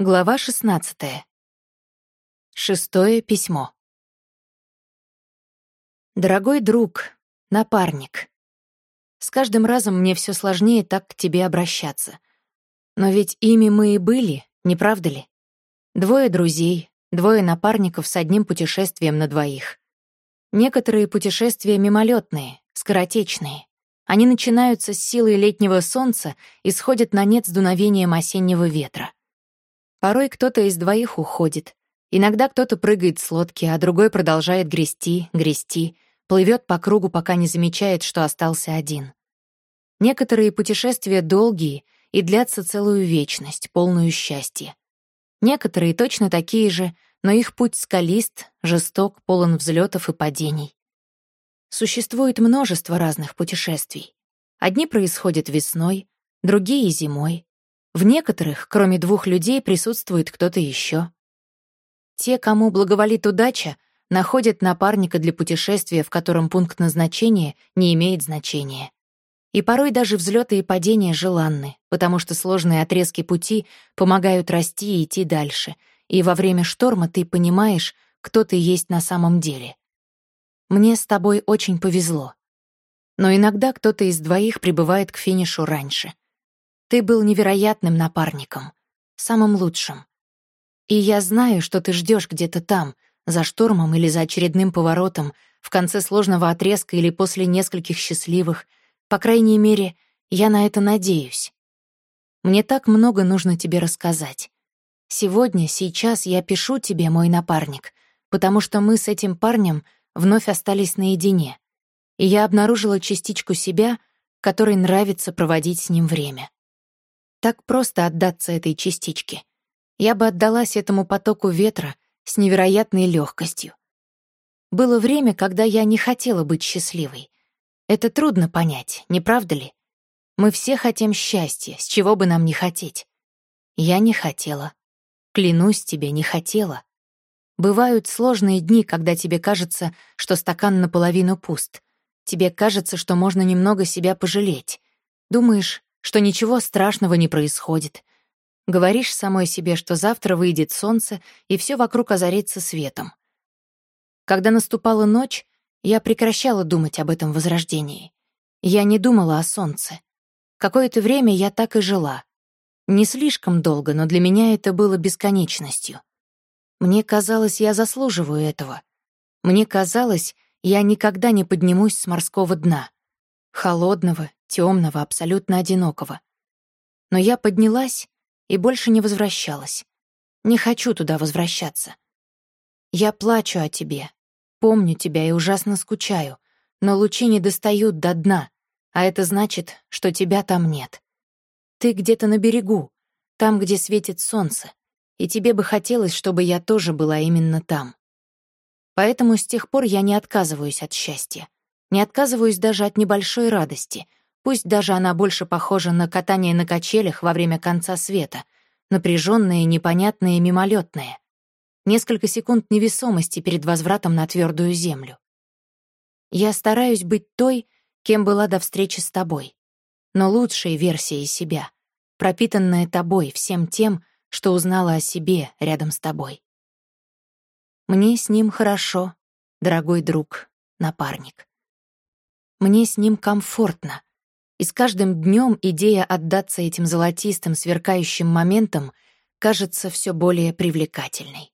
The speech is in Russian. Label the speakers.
Speaker 1: Глава 16. Шестое письмо. Дорогой друг, напарник. С каждым разом мне все сложнее так к тебе обращаться. Но ведь ими мы и были, не правда ли? Двое друзей, двое напарников с одним путешествием на двоих. Некоторые путешествия мимолетные, скоротечные. Они начинаются с силой летнего солнца и сходят на нет с дуновением осеннего ветра. Порой кто-то из двоих уходит. Иногда кто-то прыгает с лодки, а другой продолжает грести, грести, плывет по кругу, пока не замечает, что остался один. Некоторые путешествия долгие и длятся целую вечность, полную счастья. Некоторые точно такие же, но их путь скалист, жесток, полон взлетов и падений. Существует множество разных путешествий. Одни происходят весной, другие — зимой, в некоторых, кроме двух людей, присутствует кто-то еще. Те, кому благоволит удача, находят напарника для путешествия, в котором пункт назначения не имеет значения. И порой даже взлеты и падения желанны, потому что сложные отрезки пути помогают расти и идти дальше, и во время шторма ты понимаешь, кто ты есть на самом деле. Мне с тобой очень повезло. Но иногда кто-то из двоих прибывает к финишу раньше — ты был невероятным напарником, самым лучшим. И я знаю, что ты ждешь где-то там, за штормом или за очередным поворотом, в конце сложного отрезка или после нескольких счастливых. По крайней мере, я на это надеюсь. Мне так много нужно тебе рассказать. Сегодня, сейчас я пишу тебе, мой напарник, потому что мы с этим парнем вновь остались наедине, и я обнаружила частичку себя, которой нравится проводить с ним время. Так просто отдаться этой частичке. Я бы отдалась этому потоку ветра с невероятной легкостью. Было время, когда я не хотела быть счастливой. Это трудно понять, не правда ли? Мы все хотим счастья, с чего бы нам не хотеть. Я не хотела. Клянусь тебе, не хотела. Бывают сложные дни, когда тебе кажется, что стакан наполовину пуст. Тебе кажется, что можно немного себя пожалеть. Думаешь, что ничего страшного не происходит. Говоришь самой себе, что завтра выйдет солнце, и все вокруг озарится светом. Когда наступала ночь, я прекращала думать об этом возрождении. Я не думала о солнце. Какое-то время я так и жила. Не слишком долго, но для меня это было бесконечностью. Мне казалось, я заслуживаю этого. Мне казалось, я никогда не поднимусь с морского дна. Холодного, темного, абсолютно одинокого. Но я поднялась и больше не возвращалась. Не хочу туда возвращаться. Я плачу о тебе, помню тебя и ужасно скучаю, но лучи не достают до дна, а это значит, что тебя там нет. Ты где-то на берегу, там, где светит солнце, и тебе бы хотелось, чтобы я тоже была именно там. Поэтому с тех пор я не отказываюсь от счастья, не отказываюсь даже от небольшой радости — Пусть даже она больше похожа на катание на качелях во время конца света, напряженное, непонятное и мимолетное. Несколько секунд невесомости перед возвратом на твердую землю. Я стараюсь быть той, кем была до встречи с тобой, но лучшей версией себя, пропитанная тобой всем тем, что узнала о себе рядом с тобой. Мне с ним хорошо, дорогой друг, напарник. Мне с ним комфортно, и с каждым днем идея отдаться этим золотистым, сверкающим моментам кажется все более привлекательной.